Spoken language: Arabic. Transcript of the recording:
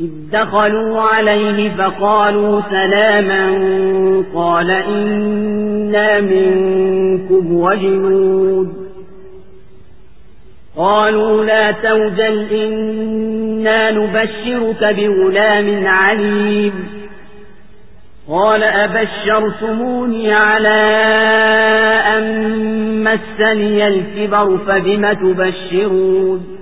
إذ دخلوا عليه فقالوا سلاما قال إنا منكم وجنود. قالوا لا توجل إنا نبشرك بغلام عليم. قال أبشرتموني على أن مسني الكبر فبم تبشرون؟